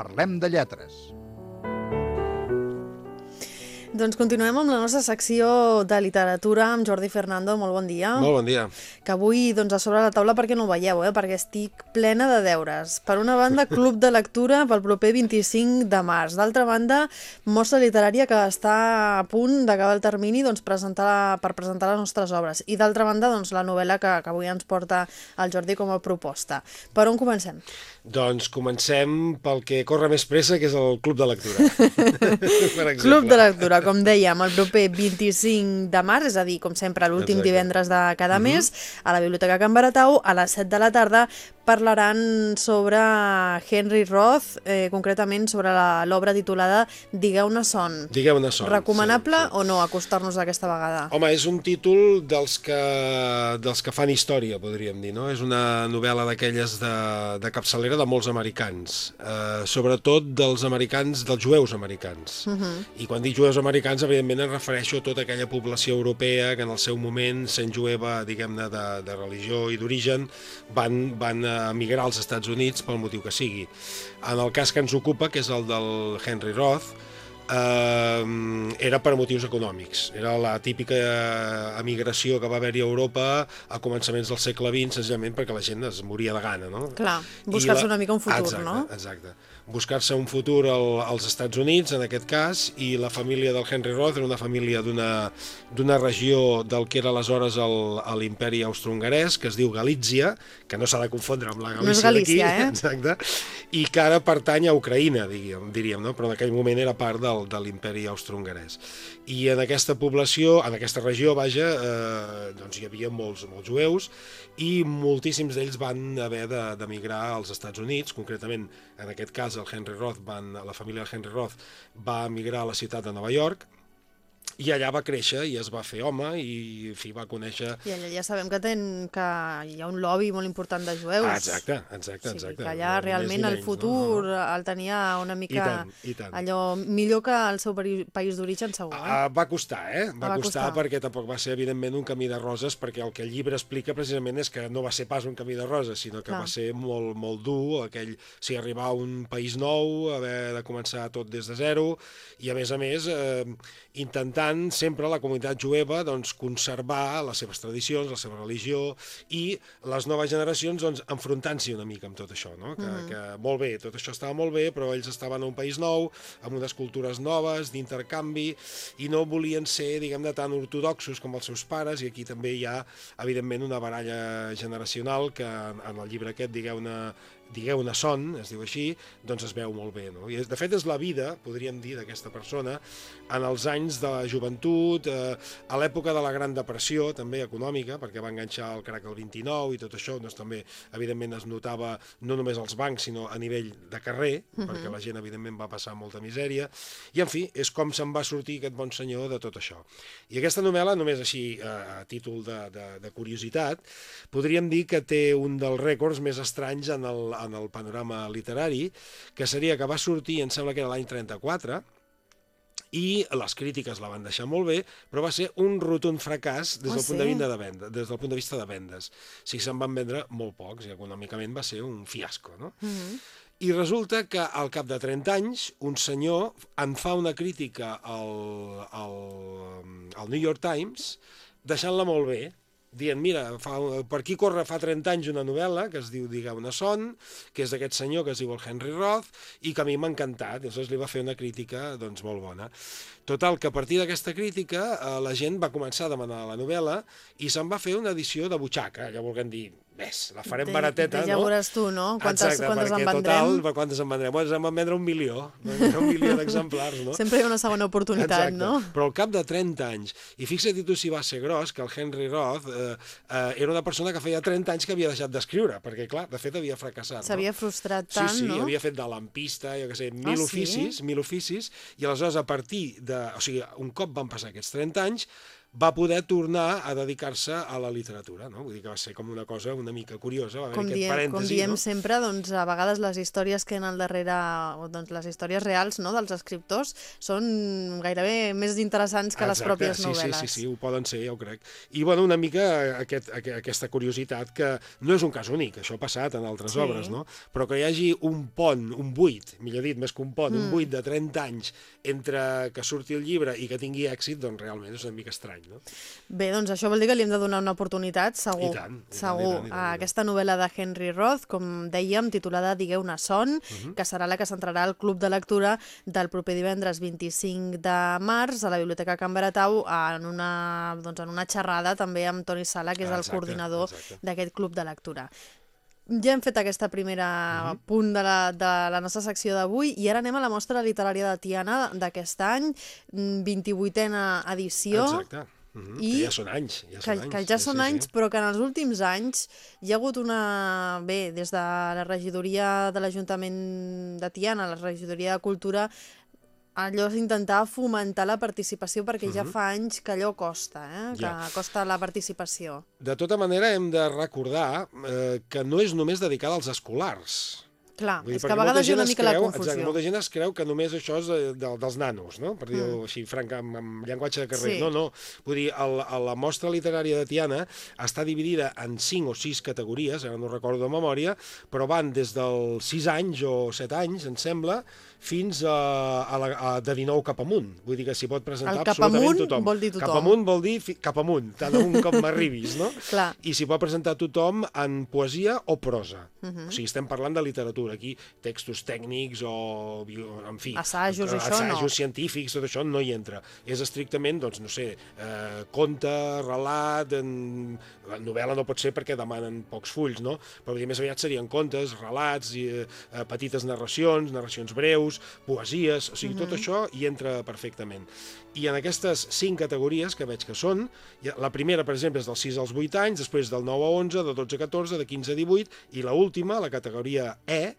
Parlem de lletres. Doncs continuem amb la nostra secció de literatura amb Jordi Fernando. Molt bon dia. Molt bon dia. Que avui doncs, a sobre la taula perquè no ho veieu, eh? perquè estic plena de deures. Per una banda, Club de Lectura pel proper 25 de març. D'altra banda, mostra literària que està a punt d'acabar el termini doncs, presentar per presentar les nostres obres. I d'altra banda, doncs, la novel·la que, que avui ens porta el Jordi com a proposta. Per on comencem? Doncs comencem pel que corre més pressa, que és el Club de Lectura. Club de Lectura com dèiem, el proper 25 de març, és a dir, com sempre, l'últim divendres de cada uh mhm. -huh. mes, a la Biblioteca Can Baratau, a les 7 de la tarda, parlaran sobre Henry Roth, eh, concretament sobre l'obra titulada Digueu-ne son. Digueu-ne son. Recomanable sí, sí. o no acostar-nos aquesta vegada? Home, és un títol dels que, dels que fan història, podríem dir, no? És una novel·la d'aquelles de, de capçalera de molts americans, eh, sobretot dels americans, dels jueus americans. Uh. -huh. I quan dic jueus americans, evidentment, em refereixo a tota aquella població europea que en el seu moment, sent jueva, diguem-ne, de, de religió i d'origen, van, van emigrar als Estats Units pel motiu que sigui. En el cas que ens ocupa, que és el del Henry Roth, eh, era per motius econòmics. Era la típica emigració que va haver-hi a Europa a començaments del segle XX, senzillament perquè la gent es moria de gana, no? Clar, buscar-se la... una mica un futur, exacte, no? Exacte buscar-se un futur al, als Estats Units, en aquest cas, i la família del Henry Roth era una família d'una regió del que era aleshores l'imperi austro-hongarès, que es diu Galícia, que no s'ha de confondre amb la Galícia, no d'aquí, eh? exacte, i que ara pertany a Ucraïna, diríem, diríem no? però en aquell moment era part del, de l'imperi austro-hongarès. I en aquesta població, en aquesta regió, vaja, eh, doncs hi havia molts, molts jueus, i moltíssims d'ells van haver d'emigrar als Estats Units, concretament en aquest cas el Henry Roth, van, la família Henry Roth va emigrar a la ciutat de Nova York, i allà va créixer i es va fer home i en fi, va conèixer... I allà ja sabem que, ten, que hi ha un lobby molt important de jueus. Ah, exacte, exacte, exacte. Que allà no, realment el futur no, no. el tenia una mica... I tant, i tant. Allò millor que el seu país d'origen, segur. Eh? Ah, va costar, eh? Va, va costar, costar perquè tampoc va ser, evidentment, un camí de roses, perquè el que el llibre explica precisament és que no va ser pas un camí de roses, sinó que Clar. va ser molt, molt dur, aquell, o sigui, arribar a un país nou, haver de començar tot des de zero, i a més a més, eh, intentant sempre la comunitat jueva doncs, conservar les seves tradicions, la seva religió i les noves generacions doncs, enfrontant-s'hi una mica amb tot això. No? Que, mm -hmm. que molt bé, tot això estava molt bé, però ells estaven a un país nou, amb unes cultures noves, d'intercanvi, i no volien ser, diguem-ne, tan ortodoxos com els seus pares, i aquí també hi ha, evidentment, una baralla generacional que en el llibre aquest, digueu-ne, digueu-ne son, es diu així, doncs es veu molt bé. No? I de fet és la vida, podríem dir, d'aquesta persona, en els anys de la joventut, eh, a l'època de la Gran Depressió, també econòmica, perquè va enganxar el crac el 29 i tot això, doncs també, evidentment, es notava no només als bancs, sinó a nivell de carrer, uh -huh. perquè la gent, evidentment, va passar molta misèria, i, en fi, és com se'n va sortir aquest bon senyor de tot això. I aquesta novel·la, només així, eh, a títol de, de, de curiositat, podríem dir que té un dels rècords més estranys en el, en el panorama literari, que seria que va sortir, em sembla que era l'any 34, i les crítiques la van deixar molt bé, però va ser un rotund fracàs des, oh, del, sí? punt de vista de venda, des del punt de vista de vendes. O sigui, se'n van vendre molt pocs i econòmicament va ser un fiasco, no? Mhm. -huh. I resulta que al cap de 30 anys un senyor en fa una crítica al, al, al New York Times deixant-la molt bé, dient, mira, fa, per aquí corre fa 30 anys una novel·la que es diu Digueu una son, que és d'aquest senyor que es diu el Henry Roth, i que a mi m'ha encantat, i llavors li va fer una crítica doncs, molt bona. Total, que a partir d'aquesta crítica eh, la gent va començar a demanar la novel·la i se'n va fer una edició de butxaca, allò volguem dir, ves, la farem de, barateta, ja no? Ja veuràs tu, no? Quantes, Exacte, quantes en vendrem? Total, quantes en vendrem? Bueno, en van vendre un milió, un milió d'exemplars, no? Sempre hi ha una segona oportunitat, Exacte. no? Però al cap de 30 anys, i fixa't tu si va ser gros, que el Henry Roth eh, eh, era una persona que feia 30 anys que havia deixat d'escriure, perquè, clar, de fet havia fracassat. S'havia no? frustrat tant, sí, sí, no? Sí, havia fet de lampista, jo què sé, mil ah, oficis, sí? mil oficis, i aleshores a partir de... O sigui, un cop van passar aquests 30 anys, va poder tornar a dedicar-se a la literatura, no? Vull dir que va ser com una cosa una mica curiosa, va com aquest diem, parèntesi, Com diem no? sempre, doncs, a vegades les històries que en al darrere, o, doncs, les històries reals no, dels escriptors són gairebé més interessants que les Exacte, pròpies sí, novel·les. Sí, sí, sí, ho poden ser, ja ho crec. I, bueno, una mica aquest, aquesta curiositat que no és un cas únic, això ha passat en altres Sí. obres, no? Però que hi hagi un pont, un buit, millor dit, més que un pont, mm. un buit de 30 anys entre que surti el llibre i que tingui èxit, doncs realment és una mica estrany, no? Bé, doncs això vol dir que li hem de donar una oportunitat, segur. I tant, i tant, segur. i tant, i tant, i a tant. aquesta novel·la de Henry Roth, com dèiem, titulada Digueu-ne son, Mhm. que serà la que centrarà el Club de Lectura del proper divendres 25 de març a la Biblioteca Can Baratau en una, doncs, en una xerrada també amb Toni Sala, que és el Exacte, coordinador exacte. d'aquest Club de Lectura. Ja hem fet aquesta primera Mhm. punt de la, de la nostra secció d'avui i ara anem a la mostra literària de Tiana d'aquest any, mm, 28a edició. Exacte. Mm I que ja són anys. Ja que, són anys. que ja sí, són sí, anys, Sí. però que en els últims anys hi ha hagut una... Bé, des de la regidoria de l'Ajuntament de Tiana, la regidoria de Cultura, allò és intentar fomentar la participació perquè ja fa anys que allò costa, eh? que Mhm. Ja. costa la participació. De tota manera, hem de recordar eh, que no és només dedicada als escolars. Clar, Vull dir, és que a vegades hi ha una mica es la creu, confusió. Exacte, molta gent es creu que només això és eh, de, dels nanos, no? per dir-ho així franc, amb, amb llenguatge de carrer. Mm. Sí. No, no. Vull dir, el, el, la mostra literària de Tiana està dividida en 5 o 6 categories, ara no recordo de memòria, però van des dels 6 anys o 7 anys, em sembla, fins a, a, la, a de 19 cap amunt. Vull dir que s'hi pot presentar absolutament amunt tothom. vol dir tothom. Cap amunt vol dir fi, cap amunt, tant amunt com m'arribis, no? Clar. I s'hi pot presentar tothom en poesia o prosa. Uh Mhm. -huh. O sigui, estem parlant de literatura. Aquí textos tècnics o, en fi... Assajos, eh, això assajos no. científics, tot això no hi entra. És estrictament, doncs, no sé, eh, conte, relat, en... la novel·la no pot ser perquè demanen pocs fulls, no? Però dir, més aviat serien contes, relats, i, eh, petites narracions, narracions breus, poesies, o sigui, tot això hi entra perfectament. I en aquestes cinc categories que veig que són, la primera, per exemple, és dels 6 als 8 anys, després del 9 a 11, de 12 a 14, de 15 a 18, i la última, la categoria E,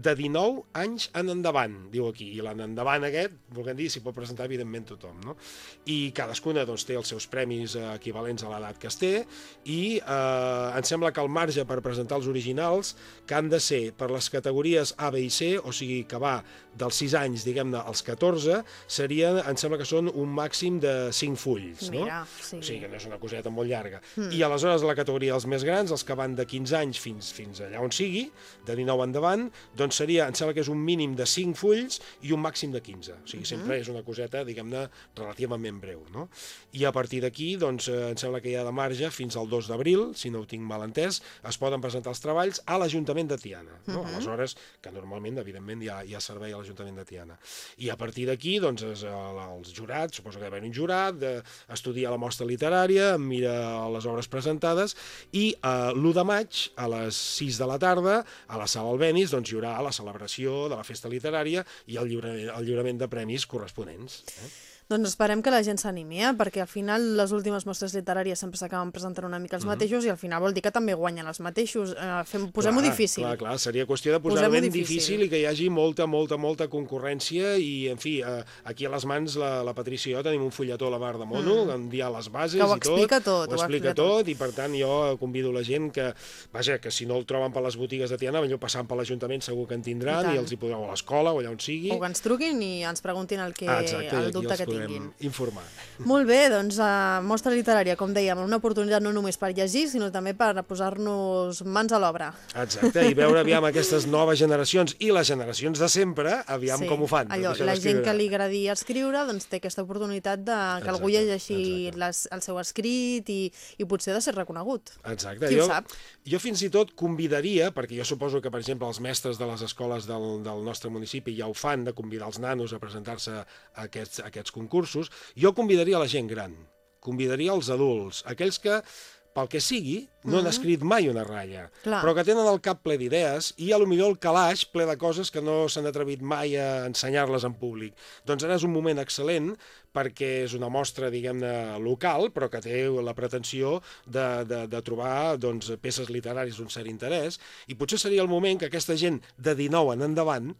de 19 anys en endavant, diu aquí. I l'en endavant aquest, volguem dir, s'hi pot presentar evidentment tothom, no? I cadascuna doncs, té els seus premis eh, equivalents a l'edat que es té i eh, em sembla que el marge per presentar els originals que han de ser per les categories A, B i C, o sigui que va dels 6 anys, diguem-ne, als 14, serien, em sembla que són un màxim de 5 fulls, no? Mira, sí. O sigui que no és una coseta molt llarga. Mm. I aleshores, la categoria dels més grans, els que van de 15 anys fins, fins allà on sigui, de 19 endavant, doncs seria, em sembla que és un mínim de 5 fulls i un màxim de 15. O sigui, sempre és una coseta, diguem-ne, relativament breu, no? I a partir d'aquí, doncs, eh, em sembla que hi ha de marge fins al 2 d'abril, si no ho tinc mal entès, es poden presentar els treballs a l'Ajuntament de Tiana, no? Aleshores, que normalment, evidentment, hi ha, hi ha servei a l'Ajuntament de Tiana. I a partir d'aquí, doncs, és, eh, els jurats, suposo que hi ha un jurat, d'estudiar la mostra literària, mira les obres presentades, i eh, l'1 de maig, a les 6 de la tarda, a la sala Albenis, doncs, hi haurà la celebració de la festa literària i el lliurament, el lliurament de premis corresponents. Eh? Doncs esperem que la gent s'animi, eh? perquè al final les últimes mostres literàries sempre s'acaben presentant una mica els mateixos i al final vol dir que també guanyen els mateixos. Eh, fem, Posem-ho difícil. Clar, clar, seria qüestió de posar-ho ben difícil. difícil i que hi hagi molta, molta, molta concurrència i, en fi, eh, aquí a les mans la, la Patricia i jo tenim un fulletó a la mar de mono, mm. on hi ha les bases Que ho i tot. explica tot, Ho ho explica tot, i per tant jo convido la gent que, vaja, que si no el troben per les botigues de Tiana, millor passant per l'Ajuntament segur que en I tindran tant. i, els hi podreu a l'escola o allà on sigui. O que ens truquin i ens preguntin el, que, Ah, exacte, i el dubte que podrem tinguin. informar. Molt bé, doncs uh, mostra literària, com dèiem, una oportunitat no només per llegir, sinó també per posar-nos mans a l'obra. Exacte, i veure aviam aquestes noves generacions i les generacions de sempre, aviam Sí, com ho fan. de Allò, la gent que li agradi escriure doncs té aquesta oportunitat de que algú Exacte, llegeixi exacte. les, el seu escrit i, i potser de ser reconegut. Exacte. Qui jo, sap? Jo fins i tot convidaria, perquè jo suposo que, per exemple, els mestres de les escoles del, del nostre municipi ja ho fan, de convidar els nanos a presentar-se a aquests, a aquests concursos, jo convidaria a la gent gran, convidaria els adults, aquells que pel que sigui, no han escrit mai una ratlla, Mm-hmm. Clar. però que tenen el cap ple d'idees i a lo millor el calaix ple de coses que no s'han atrevit mai a ensenyar-les en públic. Doncs ara és un moment excel·lent perquè és una mostra, diguem-ne, local, però que té la pretensió de, de, de trobar doncs, peces literàries d'un cert interès, i potser seria el moment que aquesta gent de 19 en endavant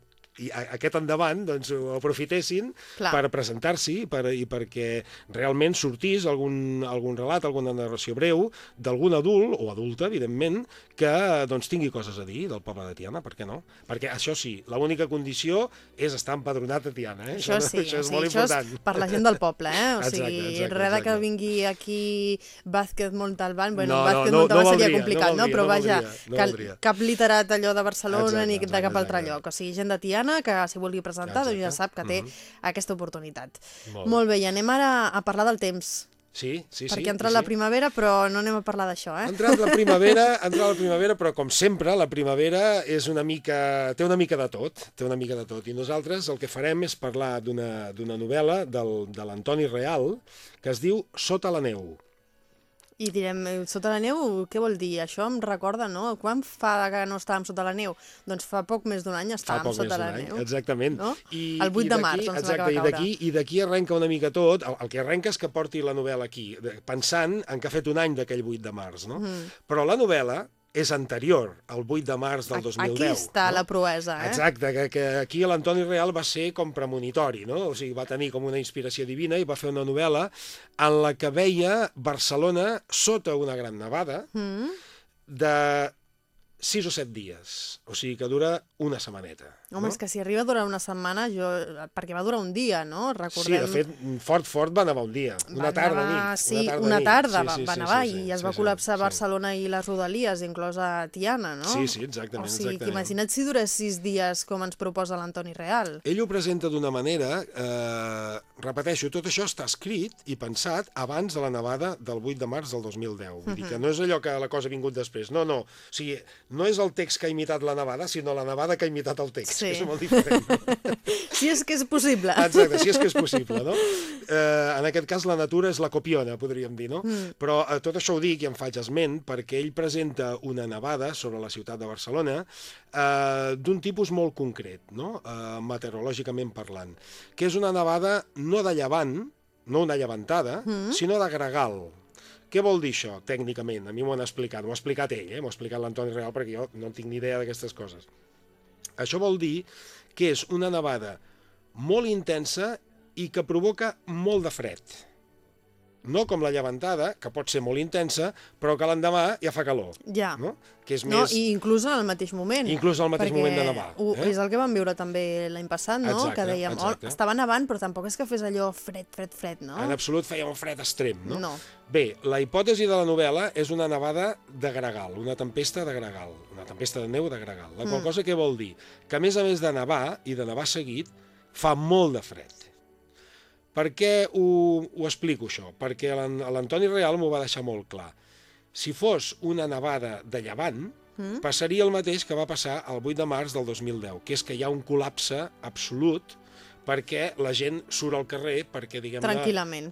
i aquest endavant doncs, ho aprofitessin Clar. per presentar-s'hi per, i perquè realment sortís algun, algun relat, alguna narració breu d'algun adult, o adulta, evidentment, que doncs, tingui coses a dir del poble de Tiana, per què no? Perquè això sí, l'única condició és estar empadronat a Tiana. Eh? Això, sí, això és sí, molt això important. És per la gent del poble, eh? O exacte, sigui, exacte, res de que vingui aquí Vázquez Montalbán, bueno, no, Vázquez no, Montalbán no, no seria complicat, no? Però no vaja, no cap literat allò de Barcelona exacte, ni de cap exacte. altre lloc. O sigui, gent de Tiana que s'hi vulgui presentar, doncs ja sap que té mhm. -huh. aquesta oportunitat. Molt, Molt bé, i anem ara a parlar del temps. Sí, sí, Perquè sí. ha entrat sí. la primavera, però no anem a parlar d'això, eh? Ha entrat la primavera, ha entrat la primavera, però com sempre, la primavera és una mica, té una mica de tot, té una mica de tot. I nosaltres el que farem és parlar d'una novel·la del, de l'Antoni Real que es diu Sota la neu. I direm, eh, sota la neu, què vol dir? Això em recorda, no? Quan fa que no estàvem sota la neu? Doncs fa poc més d'un any estàvem sota la any, neu. Exactament. No? I, el 8 i de març, doncs exacte, i d'aquí i d'aquí arrenca una mica tot. El, el que arrenca és que porti la novel·la aquí, pensant en que ha fet un any d'aquell 8 de març, no? Mm. Però la novel·la és anterior, al 8 de març del 2010. Aquí està no? la proesa, eh? Exacte, que, que aquí l'Antoni Real va ser com premonitori, no? O sigui, va tenir com una inspiració divina i va fer una novel·la en la que veia Barcelona sota una gran nevada mm. de 6 o 7 dies, o sigui que dura una setmaneta. Home, no? és que si arriba a durar una setmana, jo... perquè va durar un dia, no? Recordem... Sí, de fet, fort, fort va nevar un dia, una va tarda nevar, nit. Sí, una tarda, una tarda nit. va, sí, sí, va nevar sí, sí, i es va sí, col·lapsar sí, Barcelona sí. i les Rodalies, inclosa Tiana, no? Sí, sí, exactament. O sigui, exactament. imagina't si durés 6 dies com ens proposa l'Antoni Real. Ell ho presenta d'una manera, eh, repeteixo, tot això està escrit i pensat abans de la nevada del 8 de març del 2010. Vull uh -huh. dir que no és allò que la cosa ha vingut després, no, no. O sigui, no és el text que ha imitat la nevada, sinó la nevada que ha imitat el text, sí. és molt diferent. si és que és possible. Exacte, si és que és possible, no? Eh, en aquest cas la natura és la copiona, podríem dir, no? Mm. Però eh, tot això ho dic i em faig esment perquè ell presenta una nevada sobre la ciutat de Barcelona eh, d'un tipus molt concret, no? Eh, meteorològicament parlant, que és una nevada no de llevant, no una llevantada, mm. sinó de gregal, què vol dir això, tècnicament? A mi m'ho han explicat, m'ho ha explicat ell, eh? m'ho ha explicat l'Antoni Real, perquè jo no tinc ni idea d'aquestes coses. Això vol dir que és una nevada molt intensa i que provoca molt de fred no com la llevantada, que pot ser molt intensa, però que l'endemà ja fa calor. Ja. No? Que és no, més... I inclús al mateix moment. Inclús al mateix moment de. Ho, eh? És el que vam viure també l'any passat, no? Exacte, que dèiem, oh, estava nevant, però tampoc és que fes allò fred, fred, fred, no? En absolut feia un fred extrem, no? No. Bé, la hipòtesi de la novel·la és una nevada de gregal, una tempesta de gregal, una tempesta de neu de gregal. La qual mm. cosa què vol dir? Que a més a més de nevar, i de nevar seguit, fa molt de fred. Per què ho, ho explico, això? Perquè l'Antoni Real m'ho va deixar molt clar. Si fos una nevada de llevant, mm. passaria el mateix que va passar el 8 de març del 2010, que és que hi ha un col·lapse absolut perquè la gent surt al carrer perquè, diguem-ne,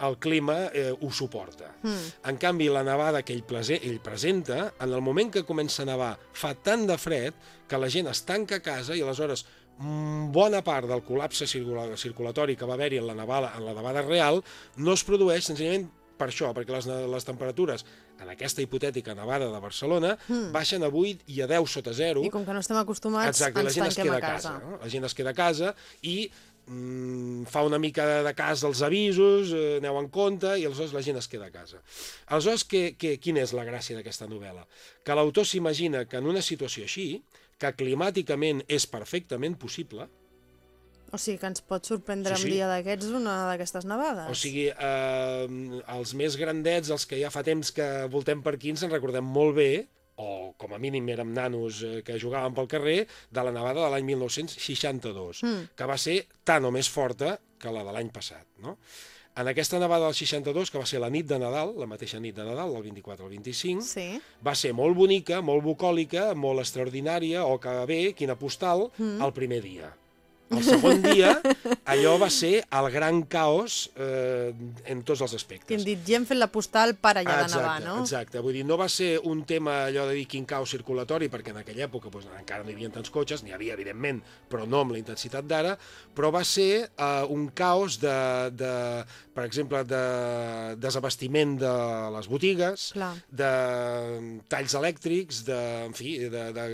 el clima eh, ho suporta. Mm. En canvi, la nevada que ell, plase, ell presenta, en el moment que comença a nevar, fa tant de fred que la gent es tanca a casa i aleshores bona part del col·lapse circulatori que va haver-hi en la nevada, en la nevada real no es produeix senzillament per això, perquè les, les temperatures en aquesta hipotètica nevada de Barcelona mm. baixen a 8 i a 10 sota 0. I com que no estem acostumats, Exacte, ens la gent es queda a casa. casa no? La gent es queda a casa i mm, fa una mica de cas dels avisos, eh, aneu en compte, i aleshores la gent es queda a casa. Aleshores, que, que, quina és la gràcia d'aquesta novel·la? Que l'autor s'imagina que en una situació així, que climàticament és perfectament possible. O sigui que ens pot sorprendre sí, sí. un dia d'aquests una d'aquestes nevades. O sigui, eh, els més grandets, els que ja fa temps que voltem per aquí, ens en recordem molt bé, o com a mínim érem nanos eh, que jugaven pel carrer, de la nevada de l'any 1962, mm. que va ser tan o més forta que la de l'any passat. No? En aquesta nevada del 62, que va ser la nit de Nadal, la mateixa nit de Nadal, del 24 al 25, sí. va ser molt bonica, molt bucòlica, molt extraordinària, o que bé, quina postal, mm. el primer dia. El segon dia, allò va ser el gran caos eh, en tots els aspectes. Que hem dit, gent fent la postal per allà exacte, de nevar, no? Exacte, vull dir, no va ser un tema allò de dir quin caos circulatori, perquè en aquella època doncs, encara no hi havia tants cotxes, n'hi havia, evidentment, però no amb la intensitat d'ara, però va ser eh, un caos de, de, per exemple, de desabastiment de les botigues, Clar. de talls elèctrics, de, en fi, de, de,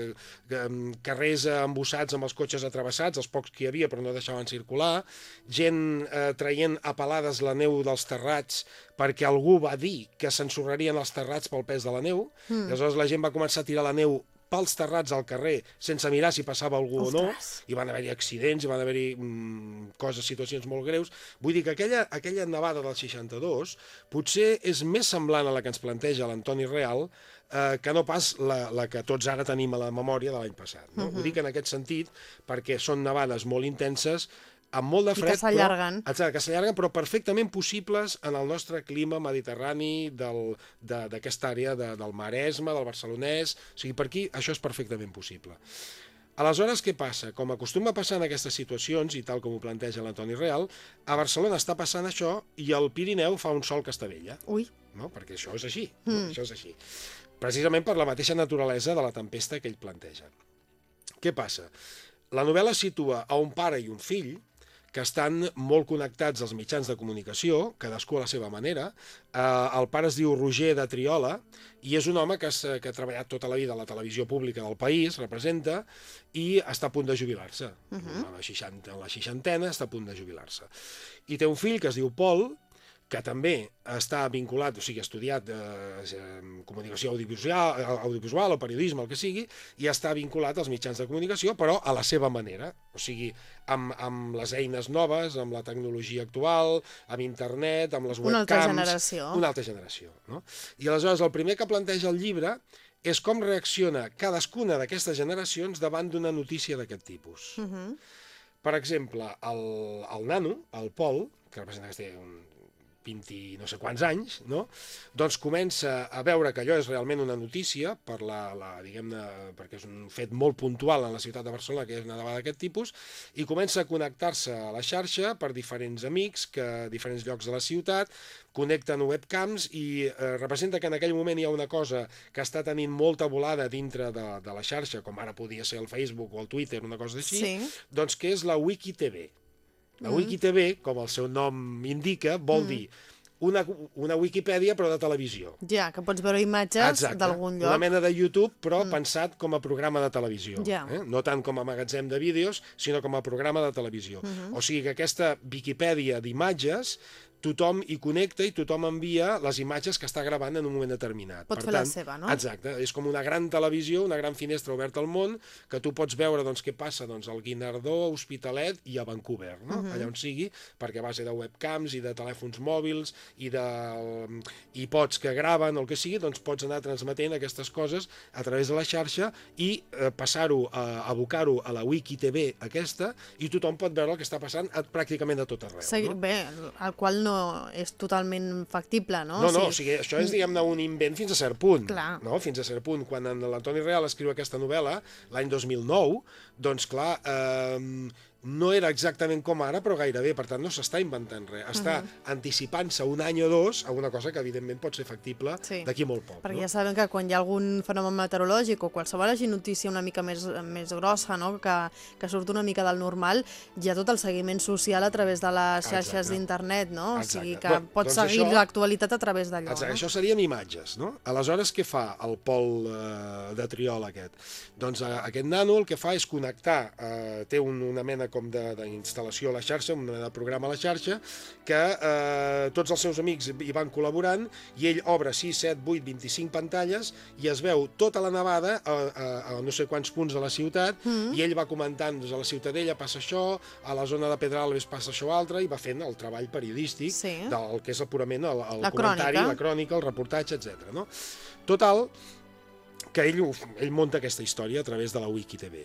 de carrers embossats amb els cotxes atravessats, els pocs que que hi havia però no deixaven circular, gent eh, traient a pelades la neu dels terrats perquè algú va dir que s'ensorrarien els terrats pel pes de la neu, mm. aleshores la gent va començar a tirar la neu pels terrats al carrer sense mirar si passava algú Ostres. o no, i van haver-hi accidents, i van haver-hi mm, coses, situacions molt greus. Vull dir que aquella, aquella nevada del 62 potser és més semblant a la que ens planteja l'Antoni Real eh, que no pas la, la que tots ara tenim a la memòria de l'any passat. No? Uh -huh. Ho dic en aquest sentit perquè són nevades molt intenses, amb molt de fred, I que s'allarguen. Però, que s'allarguen, però perfectament possibles en el nostre clima mediterrani d'aquesta àrea de, del Maresme, del Barcelonès, o sigui, per aquí això és perfectament possible. Aleshores, què passa? Com acostuma a passar en aquestes situacions, i tal com ho planteja l'Antoni Real, a Barcelona està passant això i al Pirineu fa un sol que està vella. Ui. No? Perquè això és així. Mm. No? Això és així. Precisament per la mateixa naturalesa de la tempesta que ell planteja. Què passa? La novel·la situa a un pare i un fill que estan molt connectats als mitjans de comunicació, cadascú a la seva manera. Eh, el pare es diu Roger de Triola i és un home que, que ha treballat tota la vida a la televisió pública del país, representa, i està a punt de jubilar-se. Uh -huh. a, la 60, a la seixantena està a punt de jubilar-se. I té un fill que es diu Pol, que també està vinculat, o sigui, ha estudiat eh, comunicació audiovisual, audiovisual o periodisme, el que sigui, i està vinculat als mitjans de comunicació, però a la seva manera, o sigui, amb, amb les eines noves, amb la tecnologia actual, amb internet, amb les webcams... Una altra generació. Una altra generació, no? I aleshores el primer que planteja el llibre és com reacciona cadascuna d'aquestes generacions davant d'una notícia d'aquest tipus. Uh -huh. Per exemple, el, el nano, el Pol, que representa que té un 20 no sé quants anys, no? doncs comença a veure que allò és realment una notícia per la, la diguem-ne, perquè és un fet molt puntual en la ciutat de Barcelona, que és una davada d'aquest tipus, i comença a connectar-se a la xarxa per diferents amics que a diferents llocs de la ciutat, connecten webcams i eh, representa que en aquell moment hi ha una cosa que està tenint molta volada dintre de, de la xarxa, com ara podia ser el Facebook o el Twitter, una cosa així, sí. doncs que és la WikiTV. La mm. WikiTV, com el seu nom indica, vol mm. dir una, una Wikipedia però de televisió. Ja, que pots veure imatges d'algun lloc. Una mena de YouTube però mm. pensat com a programa de televisió. Ja. Eh? No tant com a magatzem de vídeos, sinó com a programa de televisió. Mm -hmm. O sigui que aquesta Wikipedia d'imatges tothom hi connecta i tothom envia les imatges que està gravant en un moment determinat. Pot per fer tant, la seva, no? Exacte, és com una gran televisió, una gran finestra oberta al món, que tu pots veure doncs, què passa doncs, al Guinardó, a Hospitalet i a Vancouver, no? Uh mhm. -huh. allà on sigui, perquè a base de webcams i de telèfons mòbils i de i pots que graven o el que sigui, doncs pots anar transmetent aquestes coses a través de la xarxa i eh, passar-ho, a abocar-ho a la Wiki TV aquesta i tothom pot veure el que està passant a, pràcticament a tot arreu. Segui, no? Bé, el qual no és totalment factible, no? No, no, o sigui, o sigui això és, diguem-ne, un invent fins a cert punt. Clar. No? Fins a cert punt. Quan l'Antoni Real escriu aquesta novel·la, l'any 2009, doncs, clar, eh, no era exactament com ara, però gairebé, per tant no s'està inventant res, està uh mhm. -huh. anticipant-se un any o dos a una cosa que evidentment pot ser factible sí. d'aquí molt poc. Perquè no? ja sabem que quan hi ha algun fenomen meteorològic o qualsevol hagi notícia una mica més, més grossa, no? que, que surt una mica del normal, hi ha tot el seguiment social a través de les xarxes d'internet, no? Exacte. O sigui que bueno, pots doncs seguir l'actualitat a través d'allò. Exacte, no? això serien imatges, no? Aleshores, què fa el pol eh, de triol aquest? Doncs eh, aquest nano el que fa és connectar, eh, té un, una mena com d'instal·lació instal·lació a la xarxa, un programa a la xarxa, que eh, tots els seus amics hi van col·laborant i ell obre 6, 7, 8, 25 pantalles i es veu tota la nevada a, a, a no sé quants punts de la ciutat mm -hmm. i ell va comentant, doncs a la Ciutadella passa això, a la zona de Pedralbes passa això altre i va fent el treball periodístic sí. del que és purament el, el la comentari, crònica. la crònica, el reportatge, etc. No? Total, que ell, ell munta aquesta història a través de la WikiTV.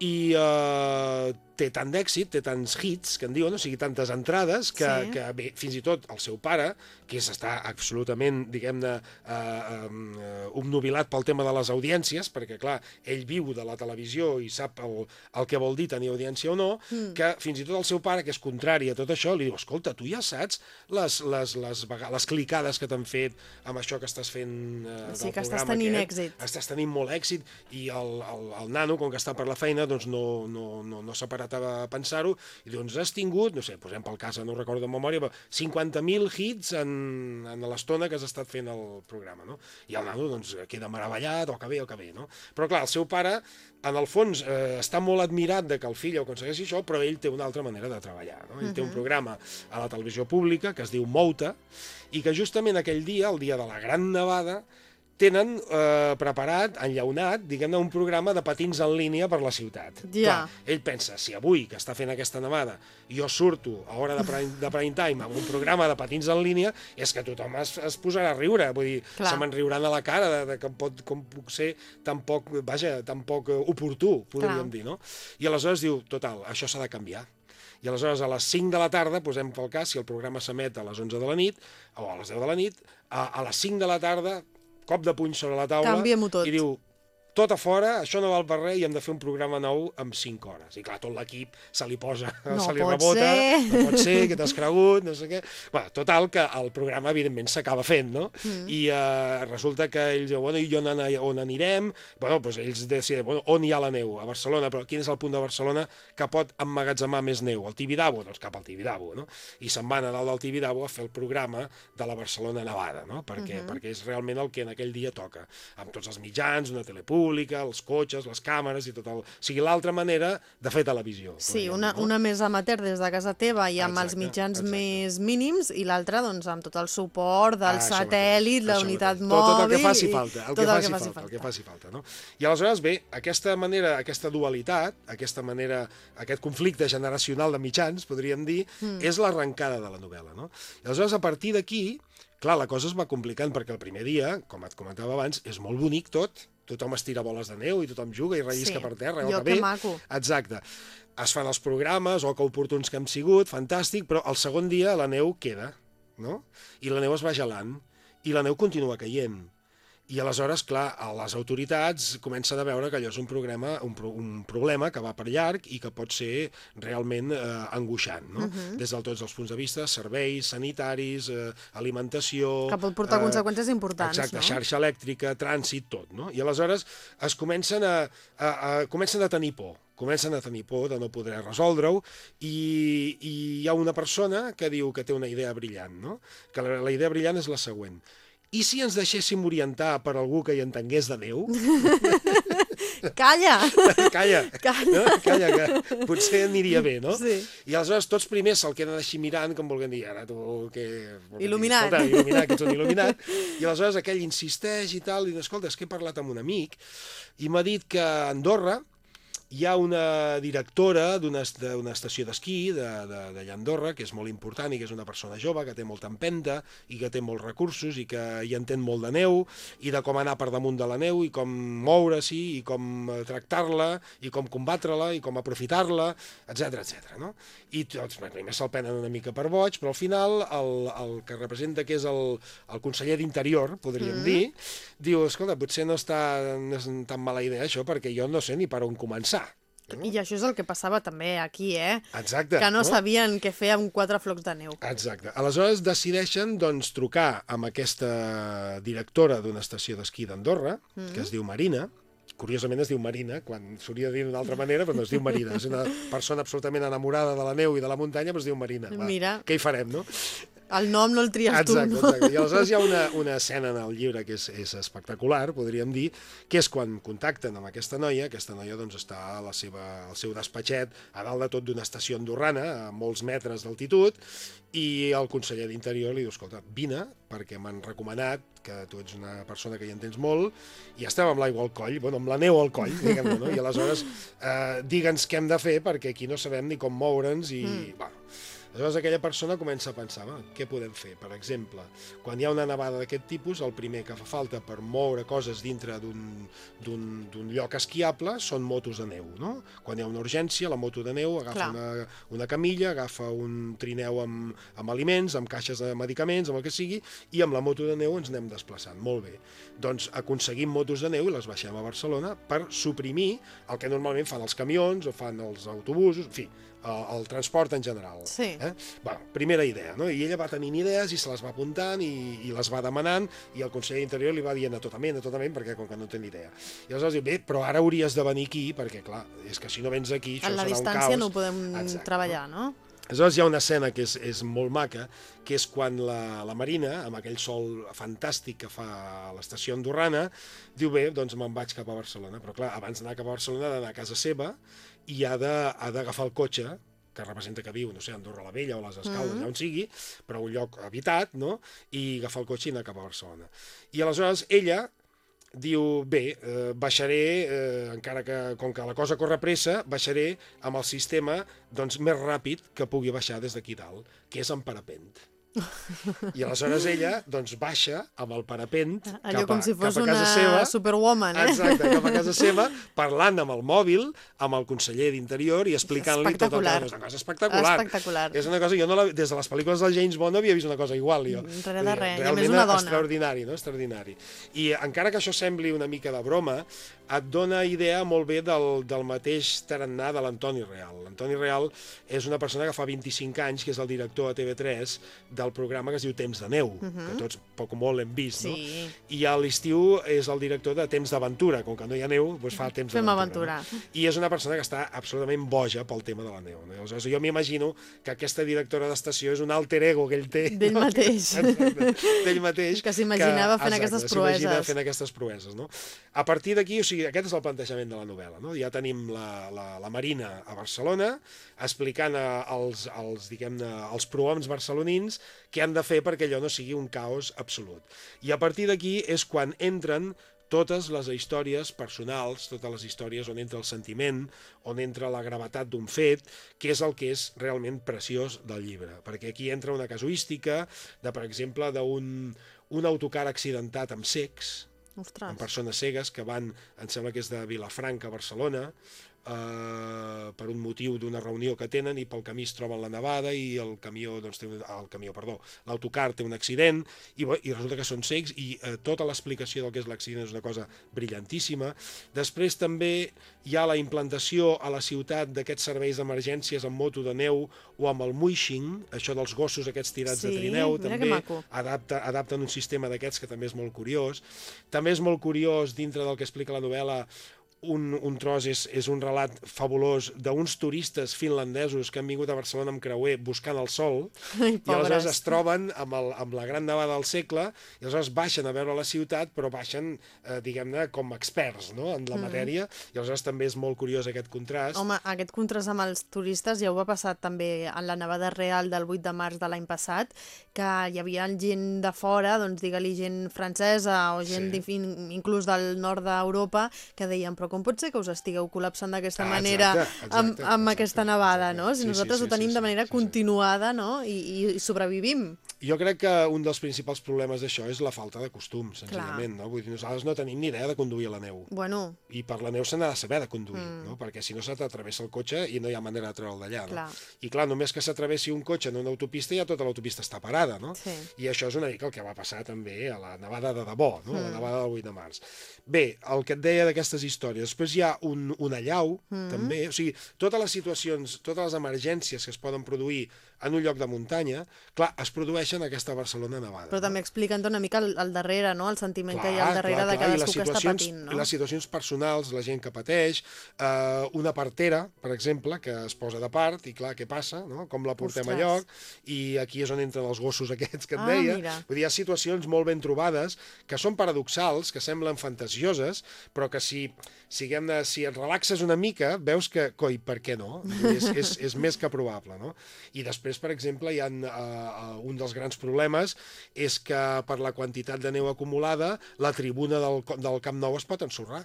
I eh, té tant d'èxit, té tants hits, que en diuen, o sigui, tantes entrades, que, sí. que bé, fins i tot el seu pare, que és, està absolutament, diguem-ne, eh, eh, obnubilat pel tema de les audiències, perquè, clar, ell viu de la televisió i sap el, el que vol dir tenir audiència o no, mm. que fins i tot el seu pare, que és contrari a tot això, li diu, escolta, tu ja saps les, les, les, les clicades que t'han fet amb això que estàs fent eh, sí, que estàs tenint aquest, èxit. Estàs tenint molt èxit, i el, el, el nano, com que està per la feina, doncs no, no, no, no s'ha parat parat a pensar-ho, i doncs has tingut, no sé, posem pel cas, no recordo de memòria, però 50.000 hits en, en l'estona que has estat fent el programa, no? I el nano, doncs, doncs queda meravellat, o que bé, o que bé, no? Però clar, el seu pare, en el fons, eh, està molt admirat de que el fill aconsegueixi això, però ell té una altra manera de treballar, no? Ell uh -huh. té un programa a la televisió pública que es diu Mouta, i que justament aquell dia, el dia de la Gran Nevada, tenen eh, preparat, enllaunat, diguem-ne, un programa de patins en línia per la ciutat. Ja. Clar, ell pensa, si avui, que està fent aquesta nevada, jo surto a hora de prime, de prime time amb un programa de patins en línia, és que tothom es, es posarà a riure, vull dir, Clar. se me'n riuran a la cara de, de que pot, com puc ser tan poc, vaja, tan poc oportú, podríem Clar. dir, no? I aleshores diu, total, això s'ha de canviar i aleshores a les 5 de la tarda, posem pel cas, si el programa s'emet a les 11 de la nit, o a les 10 de la nit, a, a les 5 de la tarda cop de puny sobre la taula i diu, tot a fora, això no val per res i hem de fer un programa nou amb 5 hores. I clar, tot l'equip se li posa, no se li rebota, ser. no pot ser, que t'has cregut, no sé què... Bueno, total, que el programa, evidentment, s'acaba fent, no? Mm. I uh, resulta que ells diuen, bueno, i on, an on anirem? Bueno, doncs ells deciden, bueno, on hi ha la neu? A Barcelona, però quin és el punt de Barcelona que pot emmagatzemar més neu? El Tibidabo? Doncs cap al Tibidabo, no? I se'n van a dalt del Tibidabo a fer el programa de la Barcelona Nevada, no? Perquè, mm -hmm. perquè és realment el que en aquell dia toca, amb tots els mitjans, una telepública, pública, els cotxes, les càmeres i tot el... O sigui, l'altra manera de fer televisió. Sí, una, no? una més amateur des de casa teva i amb exacte, els mitjans exacte. més mínims i l'altra doncs, amb tot el suport del ah, satèl·lit, la unitat mòbil... Tot, tot el que faci falta, el, que faci, el que faci falta, falta, el que faci falta. No? I aleshores, bé, aquesta manera, aquesta dualitat, aquesta manera, aquest conflicte generacional de mitjans, podríem dir, mm. és l'arrencada de la novel·la. No? I aleshores, a partir d'aquí, clar, la cosa es va complicant perquè el primer dia, com et comentava abans, és molt bonic tot, tothom es tira boles de neu i tothom juga i rellisca sí. per terra. Jo, que, que maco. Exacte. Es fan els programes, o que oportuns que hem sigut, fantàstic, però el segon dia la neu queda, no? I la neu es va gelant, i la neu continua caient. I aleshores, clar, les autoritats comencen a veure que allò és un, programa, un, pro, un problema que va per llarg i que pot ser realment eh, angoixant, no? Uh mhm. -huh. Des de tots els punts de vista, serveis sanitaris, eh, alimentació... Que pot portar eh, conseqüències importants, exacte, no? xarxa elèctrica, trànsit, tot, no? I aleshores es comencen a, a, a, comencen a tenir por comencen a tenir por de no poder resoldre-ho i, i hi ha una persona que diu que té una idea brillant, no? que la, la idea brillant és la següent i si ens deixéssim orientar per algú que hi entengués de Déu? Calla! Calla! Calla. No? Calla, que potser aniria bé, no? Sí. I aleshores tots primers se'l queden així mirant, com volguem dir, ara tu que... Il·luminat. Dir, il·luminat, que ets un il·luminat. I aleshores aquell insisteix i tal, i diu, escolta, és que he parlat amb un amic i m'ha dit que a Andorra hi ha una directora d'una estació d'esquí de, de, de Llandorra, que és molt important i que és una persona jove, que té molta empenta i que té molts recursos i que hi entén molt de neu i de com anar per damunt de la neu i com moure-s'hi i com eh, tractar-la i com combatre-la i com aprofitar-la, etc etc. no? I tots, primer se'l prenen una mica per boig, però al final el, el que representa que és el, el conseller d'Interior, podríem mm dir, diu, escolta, potser no està no és tan mala idea això perquè jo no sé ni per on començar i això és el que passava també aquí, eh? Exacte. Que no, no? sabien què fer amb quatre flocs de neu. Exacte. Aleshores decideixen doncs, trucar amb aquesta directora d'una estació d'esquí d'Andorra, mm -hmm. que es diu Marina, curiosament es diu Marina, quan s'hauria de dir d'una altra manera, però no es diu Marina. És una persona absolutament enamorada de la neu i de la muntanya, però es diu Marina. Va, Mira. Què hi farem, no? El nom no el tries exacte, tu, no? Exacte, I aleshores hi ha una, una escena en el llibre que és, és espectacular, podríem dir, que és quan contacten amb aquesta noia, aquesta noia doncs, està a la seva, al seu despatxet, a dalt de tot d'una estació andorrana, a molts metres d'altitud, i el conseller d'Interior li diu, escolta, vine, perquè m'han recomanat que tu ets una persona que hi entens molt, i estem amb l'aigua al coll, bueno, amb la neu al coll, diguem no? I aleshores eh, digue'ns què hem de fer, perquè aquí no sabem ni com moure'ns, i, mm. bueno, Aleshores aquella persona comença a pensar, va, què podem fer? Per exemple, quan hi ha una nevada d'aquest tipus, el primer que fa falta per moure coses dintre d'un lloc esquiable són motos de neu, no? Quan hi ha una urgència, la moto de neu agafa una, una camilla, agafa un trineu amb, amb aliments, amb caixes de medicaments, amb el que sigui, i amb la moto de neu ens anem desplaçant. Molt bé. Doncs aconseguim motos de neu i les baixem a Barcelona per suprimir el que normalment fan els camions o fan els autobusos, en fi, el, el transport en general. Sí. Eh? Bueno, primera idea, no? I ella va tenint idees i se les va apuntant i, i les va demanant i el conseller d'Interior li va dient a totament, a totament, perquè com que no té ni idea. I aleshores diu, bé, però ara hauries de venir aquí, perquè clar, és que si no vens aquí això serà un caos. A la distància no ho podem Exacte, treballar, no? Aleshores hi ha una escena que és, és molt maca, que és quan la, la Marina, amb aquell sol fantàstic que fa a l'estació andorrana, diu, bé, doncs me'n vaig cap a Barcelona. Però clar, abans d'anar cap a Barcelona ha d'anar a casa seva i ha d'agafar el cotxe que representa que viu, no sé, Andorra la Vella o les Escaldes, mm -hmm. on sigui, però un lloc habitat, no?, i agafar el cotxe i anar cap a Barcelona. I aleshores ella diu, bé, eh, baixaré, eh, encara que, com que la cosa corre pressa, baixaré amb el sistema doncs, més ràpid que pugui baixar des d'aquí dalt, que és en parapent. I aleshores ella doncs, baixa amb el parapent Allò cap a, com si fos cap a casa una seva. superwoman, eh? Exacte, cap a casa seva, parlant amb el mòbil, amb el conseller d'Interior i explicant-li tot el que és una cosa espectacular. Espectacular. És una cosa, jo no la, des de les pel·lícules del James Bond no havia vist una cosa igual, jo. Res de res, i a Realment més una dona. extraordinari, no? Extraordinari. I encara que això sembli una mica de broma, et dona idea molt bé del, del mateix tarannà de l'Antoni Real. L'Antoni Real és una persona que fa 25 anys, que és el director a TV3 del programa que es diu Temps de neu, uh -huh. que tots poc o molt l'hem vist, Sí. no? I a l'estiu és el director de Temps d'aventura, com que no hi ha neu, doncs fa Temps Fem d'aventura. aventura. No? I és una persona que està absolutament boja pel tema de la neu. No? Aleshores, jo m'imagino que aquesta directora d'estació és un alter ego que ell té. D'ell mateix. D'ell mateix. Que s'imaginava fent aquestes s'imagina proeses. fent aquestes proeses. No? A partir d'aquí, o sigui, aquest és el plantejament de la novel·la. No? Ja tenim la, la, la Marina a Barcelona explicant als, als, diguem-ne, als prohoms barcelonins què han de fer perquè allò no sigui un caos absolut. I a partir d'aquí és quan entren totes les històries personals, totes les històries on entra el sentiment, on entra la gravetat d'un fet, que és el que és realment preciós del llibre. Perquè aquí entra una casuística de, per exemple, d'un un autocar accidentat amb secs, Ostres. amb persones cegues que van, em sembla que és de Vilafranca a Barcelona, eh, per un motiu d'una reunió que tenen i pel camí es troben la nevada i el camió, doncs, té un, el camió, perdó, l'autocar té un accident i, i resulta que són cecs i eh, tota l'explicació del que és l'accident és una cosa brillantíssima. Després també hi ha la implantació a la ciutat d'aquests serveis d'emergències amb moto de neu o amb el muixing, això dels gossos aquests tirats Sí, de trineu, també adapta, adapten un sistema d'aquests que també és molt curiós. També és molt curiós, dintre del que explica la novel·la, un, un tros és, és un relat fabulós d'uns turistes finlandesos que han vingut a Barcelona amb creuer buscant el sol Ai, i aleshores es troben amb, el, amb la gran nevada del segle i aleshores baixen a veure la ciutat però baixen, eh, diguem-ne, com experts no? en la matèria i aleshores també és molt curiós aquest contrast. Home, aquest contrast amb els turistes ja ho va passar també en la nevada real del 8 de març de l'any passat, que hi havia gent de fora, doncs digue-li gent francesa o gent sí. inclús del nord d'Europa, que deien, però com pot ser que us estigueu col·lapsant d'aquesta Ah, manera exacte, exacte, amb, amb exacte, aquesta nevada, exacte. no? Si Sí, sí, nosaltres sí, ho tenim sí, de sí, manera sí, sí. continuada, no? I, i sobrevivim. Jo crec que un dels principals problemes d'això és la falta de costums, senzillament. No? Vull dir, nosaltres no tenim ni idea de conduir a la neu. Bueno, I per la neu se n'ha de saber de conduir, mm. no? perquè si no se t'atravessa el cotxe i no hi ha manera de treure'l d'allà. No? Clar. I clar, només que s'atravessi un cotxe en una autopista ja tota l'autopista està parada, no? Sí. I això és una mica el que va passar també a la nevada de debò, no? la nevada del 8 de març. Bé, el que et deia d'aquestes històries, després hi ha un, un allau, mm. també, o sigui, totes les situacions, totes les emergències que es poden produir en un lloc de muntanya, clar, es produeixen aquesta Barcelona nevada. però no? també explicant una mica el, el darrere, no? El sentiment que hi ha al darrere de i les cadascú que està patint, no? Les situacions personals, la gent que pateix, eh, una partera, per exemple, que es posa de part, i clar, què passa, no? com la portem Ostres. a lloc, i aquí és on entren els gossos aquests que et Ah, deia. mira. Vull dir, hi ha situacions molt ben trobades, que són paradoxals, que semblen fantasioses, però que si, siguem de, si et relaxes una mica, veus que, coi, per què no? És, és, és més que probable, no? I després, per exemple, hi ha uh, un dels grans problemes és que per la quantitat de neu acumulada, la tribuna del, del Camp Nou es pot ensorrar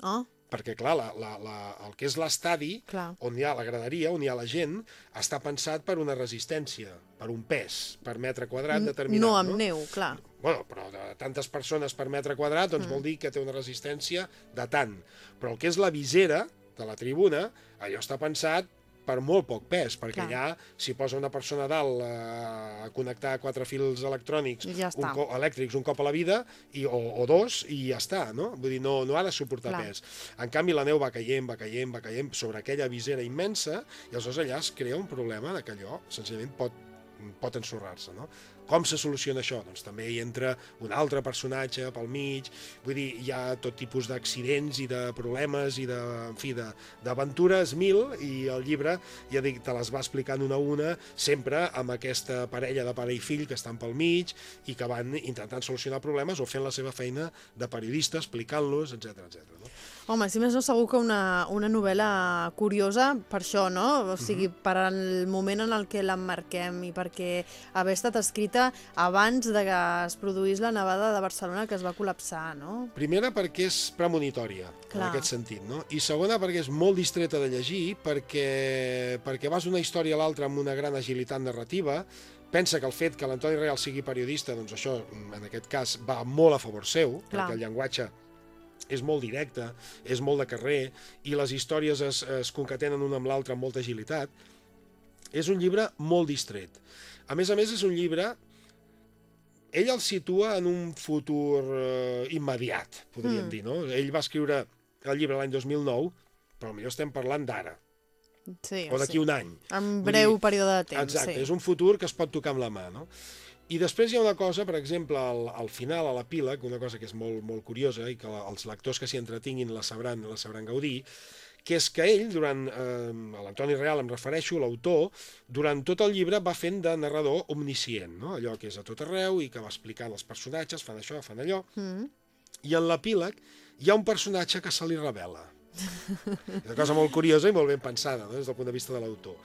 Oh, perquè clar, la, la, la, el que és l'estadi, on hi ha la graderia, on hi ha la gent, està pensat per una resistència, per un pes, per metre quadrat determinat. no amb neu, clar. Bueno, però de tantes persones per metre quadrat, doncs mm. vol dir que té una resistència de tant. Però el que és la visera de la tribuna, allò està pensat per molt poc pes, perquè Clar. allà s'hi posa una persona a dalt eh, a connectar quatre fils electrònics I ja un està. co elèctrics un cop a la vida, i, o, o dos, i ja està, no? Vull dir, no, no ha de suportar Clar. pes. En canvi, la neu va caient, va caient, va caient sobre aquella visera immensa, i aleshores allà es crea un problema de que allò, senzillament, pot, pot ensorrar-se, no? Com se soluciona això? Doncs també hi entra un altre personatge pel mig, vull dir, hi ha tot tipus d'accidents i de problemes i de, en fi, d'aventures mil, i el llibre, ja dic, te les va explicant una a una, sempre amb aquesta parella de pare i fill que estan pel mig i que van intentant solucionar problemes o fent la seva feina de periodista, explicant-los, etc etc. no? Home, si més no, segur que una, una novel·la curiosa per això, no? O sigui, uh -huh. per al moment en el que l'emmarquem i perquè haver estat escrita abans de que es produís la nevada de Barcelona que es va col·lapsar, no? Primera, perquè és premonitòria, Clar. en aquest sentit, no? I segona, perquè és molt distreta de llegir, perquè, perquè vas d'una història a l'altra amb una gran agilitat narrativa, pensa que el fet que l'Antoni Real sigui periodista, doncs això, en aquest cas, va molt a favor seu, Clar. perquè el llenguatge és molt directe, és molt de carrer, i les històries es, es concatenen una amb l'altra amb molta agilitat. És un llibre molt distret. A més a més, és un llibre... Ell el situa en un futur eh, immediat, podríem mm. dir, no? Ell va escriure el llibre l'any 2009, però millor estem parlant d'ara. Sí, o d'aquí sí. un any. En breu dir, període de temps, exacte, sí. és un futur que es pot tocar amb la mà, no? I després hi ha una cosa, per exemple, al, al final, a l'epíleg, una cosa que és molt, molt curiosa i que la, els lectors que s'hi entretinguin la sabran, la sabran gaudir, que és que ell, durant, eh, l'Antoni Real em refereixo, l'autor, durant tot el llibre va fent de narrador omniscient, no? allò que és a tot arreu i que va explicant els personatges, fan això, fan allò, mm. i en l'epíleg hi ha un personatge que se li revela. És una cosa molt curiosa i molt ben pensada, no? des del punt de vista de l'autor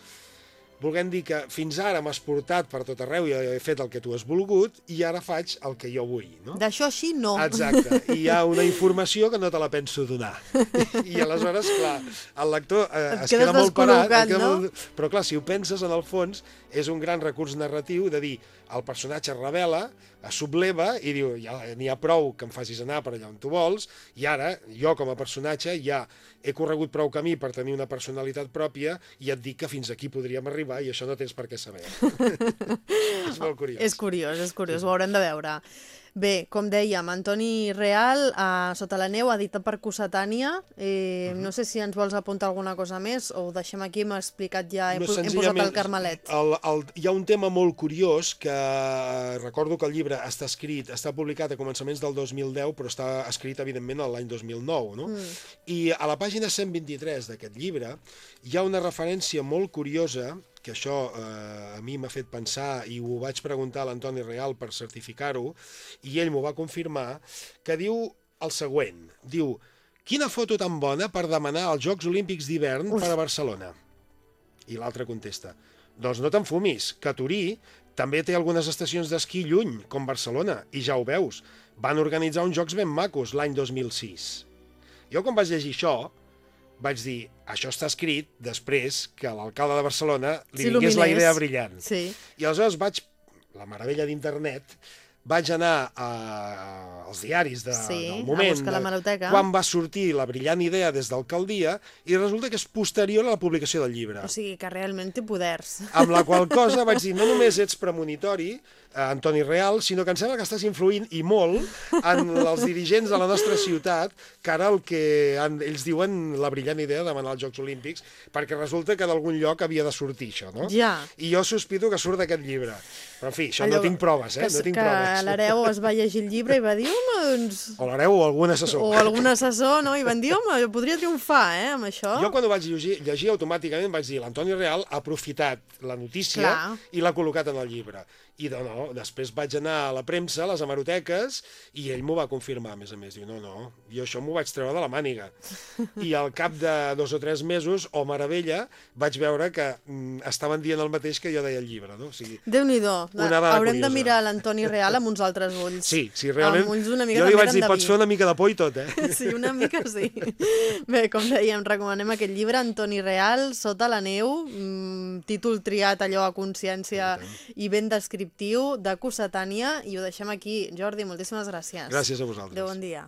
volguem dir que fins ara m'has portat per tot arreu i he fet el que tu has volgut i ara faig el que jo vull. No? D'això així no. Exacte. I hi ha una informació que no te la penso donar. I aleshores, clar, el lector eh, es queda molt parat. Queda no? molt... Però clar, si ho penses, en el fons, és un gran recurs narratiu de dir el personatge revela, es subleva i diu ja n'hi ha prou que em facis anar per allà on tu vols i ara jo com a personatge ja he corregut prou camí per tenir una personalitat pròpia i et dic que fins aquí podríem arribar i això no tens per què saber. és molt curiós. És curiós, és curiós, ho haurem de veure. Bé, com dèiem, Antoni Real, a Sota la neu, editat per Cossetània. Eh, uh -huh. No sé si ens vols apuntar alguna cosa més o ho deixem aquí, hem explicat ja, hem, no, hem posat el Carmelet. El, el, hi ha un tema molt curiós que eh, recordo que el llibre està escrit, està publicat a començaments del 2010, però està escrit, evidentment, l'any 2009, no? Mm. I a la pàgina 123 d'aquest llibre hi ha una referència molt curiosa que això eh, a mi m'ha fet pensar i ho vaig preguntar a l'Antoni Real per certificar-ho, i ell m'ho va confirmar, que diu el següent, diu, quina foto tan bona per demanar els Jocs Olímpics d'hivern per a Barcelona? I l'altre contesta, doncs no te'n fumis, que Turí també té algunes estacions d'esquí lluny, com Barcelona, i ja ho veus, van organitzar uns jocs ben macos l'any 2006. Jo quan vaig llegir això, vaig dir, això està escrit després que l'alcalde de Barcelona li vingués la idea brillant. Sí. I aleshores vaig, la meravella d'internet, vaig anar a, als diaris de, sí, del moment, a la quan va sortir la brillant idea des d'alcaldia, i resulta que és posterior a la publicació del llibre. O sigui, que realment té poders. Amb la qual cosa vaig dir, no només ets premonitori, Antoni Real, sinó que em sembla que estàs influint, i molt, en els dirigents de la nostra ciutat, que ara el que han, ells diuen la brillant idea de demanar els Jocs Olímpics, perquè resulta que d'algun lloc havia de sortir això, no? Ja. I jo sospito que surt d'aquest llibre. Però, en fi, això Allò, no tinc proves, eh? Que, no tinc que proves. l'Areu es va llegir el llibre i va dir, home, doncs... O l'Areu o algun assessor. O algun assessor, no? I van dir, home, jo podria triomfar, eh, amb això. Jo quan ho vaig llegir, llegir automàticament vaig dir, l'Antoni Real ha aprofitat la notícia Clar. i l'ha col·locat en el llibre. I no, no, després vaig anar a la premsa, a les hemeroteques, i ell m'ho va confirmar, a més a més. Diu, no, no, jo això m'ho vaig treure de la màniga. I al cap de dos o tres mesos, o oh, meravella, vaig veure que mm, estaven dient el mateix que jo deia el llibre. No? O sigui, Déu-n'hi-do. Haurem curiosa. de mirar l'Antoni Real amb uns altres ulls. Sí, sí, realment. Amb ulls una mica jo li vaig dir, pots fer una mica de por i tot, eh? Sí, una mica sí. Bé, com dèiem, recomanem aquest llibre, Antoni Real, Sota la neu, mmm, títol triat allò a consciència i ben descriptiu descriptiu de Cossetània i ho deixem aquí. Jordi, moltíssimes gràcies. Gràcies a vosaltres. Adéu, bon dia.